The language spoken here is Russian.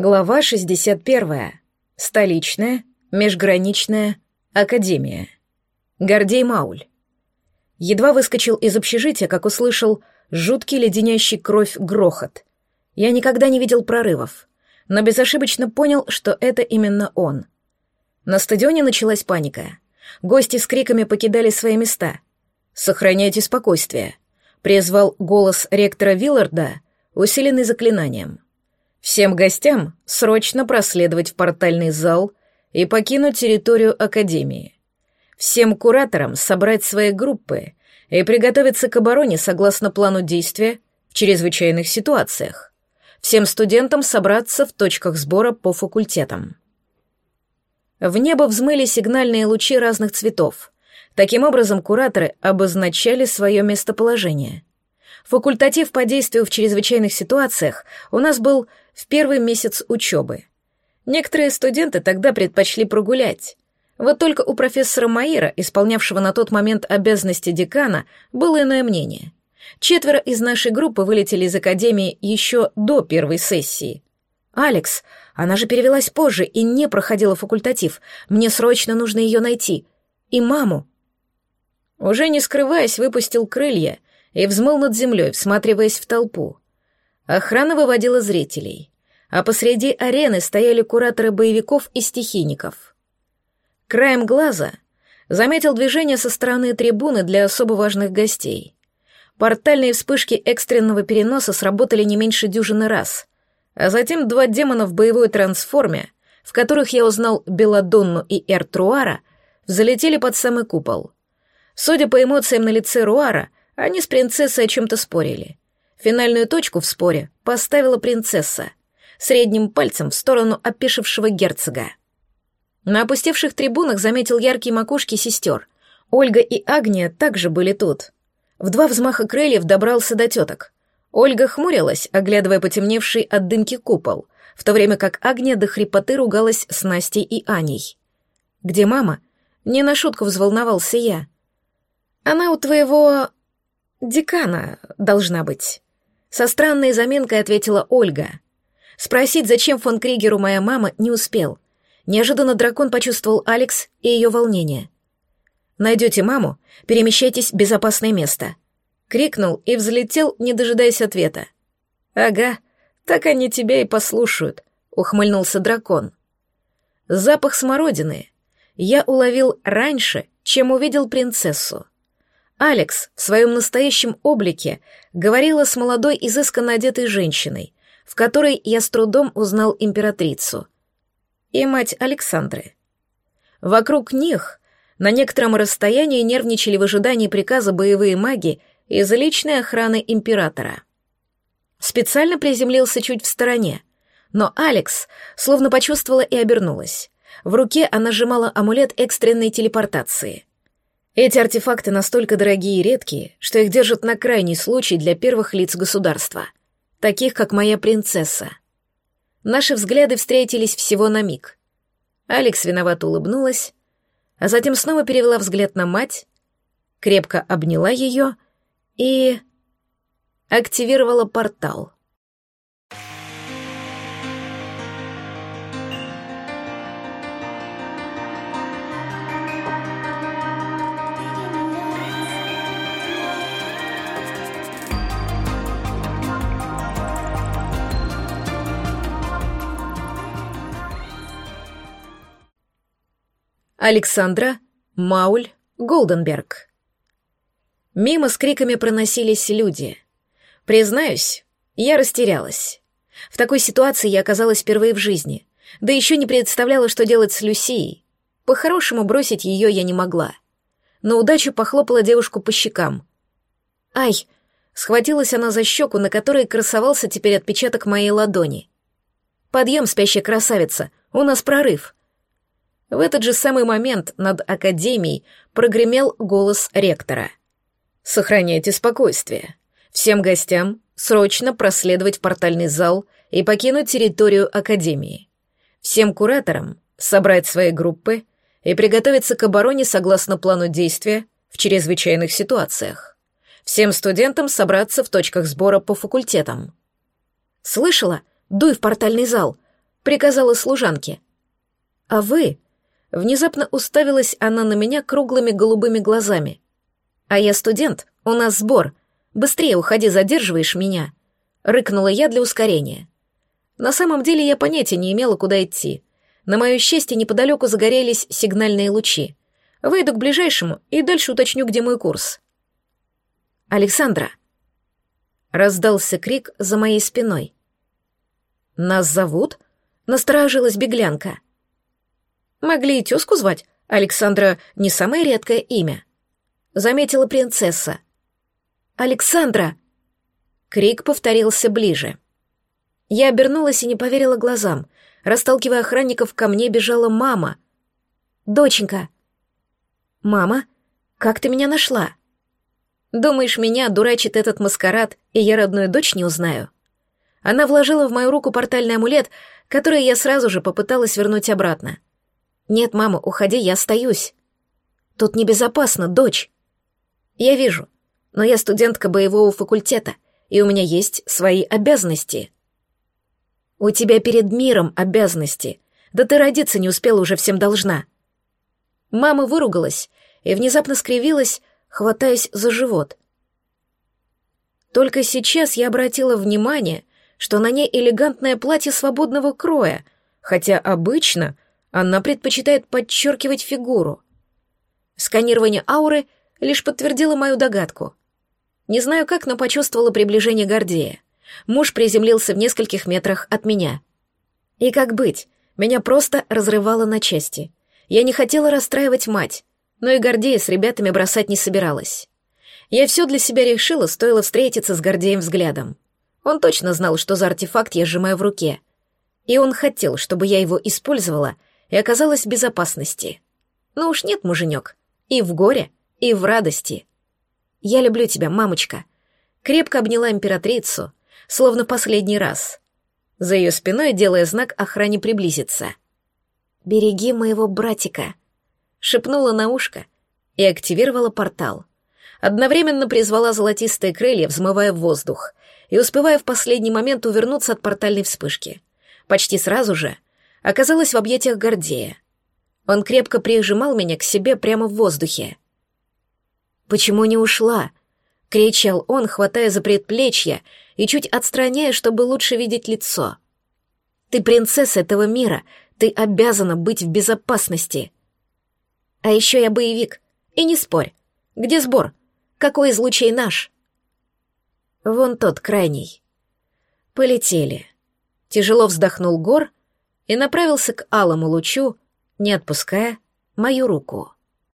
Глава 61. Столичная, межграничная, академия. Гордей Мауль. Едва выскочил из общежития, как услышал жуткий леденящий кровь грохот. Я никогда не видел прорывов, но безошибочно понял, что это именно он. На стадионе началась паника. Гости с криками покидали свои места. «Сохраняйте спокойствие», — призвал голос ректора Вилларда, усиленный заклинанием. «Всем гостям срочно проследовать в портальный зал и покинуть территорию Академии. Всем кураторам собрать свои группы и приготовиться к обороне согласно плану действия в чрезвычайных ситуациях. Всем студентам собраться в точках сбора по факультетам. В небо взмыли сигнальные лучи разных цветов. Таким образом, кураторы обозначали свое местоположение. Факультатив по действию в чрезвычайных ситуациях у нас был в первый месяц учебы. Некоторые студенты тогда предпочли прогулять, вот только у профессора Маира, исполнявшего на тот момент обязанности декана, было иное мнение. Четверо из нашей группы вылетели из академии еще до первой сессии. «Алекс, она же перевелась позже и не проходила факультатив. Мне срочно нужно ее найти. И маму». Уже не скрываясь, выпустил крылья и взмыл над землей, всматриваясь в толпу. Охрана выводила зрителей, а посреди арены стояли кураторы боевиков и стихийников. Краем глаза заметил движение со стороны трибуны для особо важных гостей. Портальные вспышки экстренного переноса сработали не меньше дюжины раз, а затем два демона в боевой трансформе, в которых я узнал Беладонну и Эртруара, залетели под самый купол. Судя по эмоциям на лице Руара, они с принцессой о чем-то спорили. Финальную точку в споре поставила принцесса, средним пальцем в сторону опешившего герцога. На опустевших трибунах заметил яркие макушки сестер. Ольга и Агния также были тут. В два взмаха крыльев добрался до теток. Ольга хмурилась, оглядывая потемневший от дымки купол, в то время как Агния до хрипоты ругалась с Настей и Аней. «Где мама?» Не на шутку взволновался я. «Она у твоего... декана должна быть». Со странной заменкой ответила Ольга. Спросить, зачем фон Кригеру моя мама, не успел — Неожиданно дракон почувствовал Алекс и ее волнение. «Найдете маму, перемещайтесь в безопасное место», — крикнул и взлетел, не дожидаясь ответа. «Ага, так они тебя и послушают», — ухмыльнулся дракон. Запах смородины я уловил раньше, чем увидел принцессу. Алекс в своем настоящем облике говорила с молодой изысканно одетой женщиной, в которой я с трудом узнал императрицу — и мать Александры. Вокруг них на некотором расстоянии нервничали в ожидании приказа боевые маги из личной охраны императора. Специально приземлился чуть в стороне, но Алекс словно почувствовала и обернулась. В руке она сжимала амулет экстренной телепортации. Эти артефакты настолько дорогие и редкие, что их держат на крайний случай для первых лиц государства, таких как моя принцесса — Наши взгляды встретились всего на миг. Алекс виновато улыбнулась, а затем снова перевела взгляд на мать, крепко обняла ее и активировала портал. Александра Мауль Голденберг. Мимо с криками проносились люди. Признаюсь, я растерялась. В такой ситуации я оказалась впервые в жизни, да еще не представляла, что делать с Люсией. По-хорошему бросить ее я не могла. Но удачу похлопала девушку по щекам. «Ай!» — схватилась она за щеку, на которой красовался теперь отпечаток моей ладони. «Подъем, спящая красавица, у нас прорыв!» В этот же самый момент над Академией прогремел голос ректора. «Сохраняйте спокойствие. Всем гостям срочно проследовать портальный зал и покинуть территорию Академии. Всем кураторам собрать свои группы и приготовиться к обороне согласно плану действия в чрезвычайных ситуациях. Всем студентам собраться в точках сбора по факультетам. «Слышала? Дуй в портальный зал!» — приказала служанке. «А вы?» — внезапно уставилась она на меня круглыми голубыми глазами. «А я студент, у нас сбор. Быстрее уходи, задерживаешь меня», — рыкнула я для ускорения. На самом деле я понятия не имела, куда идти. На мое счастье, неподалеку загорелись сигнальные лучи. Выйду к ближайшему и дальше уточню, где мой курс. «Александра!» Раздался крик за моей спиной. «Нас зовут?» — насторожилась беглянка. «Могли и тезку звать. Александра — не самое редкое имя», — заметила принцесса. «Александра!» Крик повторился ближе. Я обернулась и не поверила глазам. Расталкивая охранников, ко мне бежала мама. «Доченька!» «Мама, как ты меня нашла?» «Думаешь, меня дурачит этот маскарад, и я родную дочь не узнаю?» Она вложила в мою руку портальный амулет, который я сразу же попыталась вернуть обратно. «Нет, мама, уходи, я остаюсь». «Тут небезопасно, дочь». «Я вижу, но я студентка боевого факультета, и у меня есть свои обязанности». «У тебя перед миром обязанности. Да ты родиться не успела, уже всем должна». Мама выругалась и внезапно скривилась, хватаясь за живот. Только сейчас я обратила внимание, что на ней элегантное платье свободного кроя, хотя обычно она предпочитает подчеркивать фигуру. Сканирование ауры лишь подтвердило мою догадку. Не знаю как, но почувствовала приближение Гордея. Муж приземлился в нескольких метрах от меня. И как быть? Меня просто разрывало на части. Я не хотела расстраивать мать, но и Гордея с ребятами бросать не собиралась. Я все для себя решила, стоило встретиться с Гордеем взглядом. Он точно знал, что за артефакт я сжимаю в руке. И он хотел, чтобы я его использовала и оказалась в безопасности. Но уж нет, муженек, и в горе, и в радости. Я люблю тебя, мамочка. Крепко обняла императрицу, словно последний раз. За ее спиной делая знак охране приблизиться. «Береги моего братика», — шепнула на ушко и активировала портал. Одновременно призвала золотистые крылья, взмывая в воздух, и успевая в последний момент увернуться от портальной вспышки. Почти сразу же оказалась в объятиях Гордея. Он крепко прижимал меня к себе прямо в воздухе. «Почему не ушла?» — кричал он, хватая за предплечье и чуть отстраняя, чтобы лучше видеть лицо. «Ты принцесса этого мира, ты обязана быть в безопасности!» «А еще я боевик, и не спорь. Где сбор? Какой из лучей наш?» «Вон тот, крайний». «Полетели». Тяжело вздохнул Гор и направился к алому лучу, не отпуская мою руку.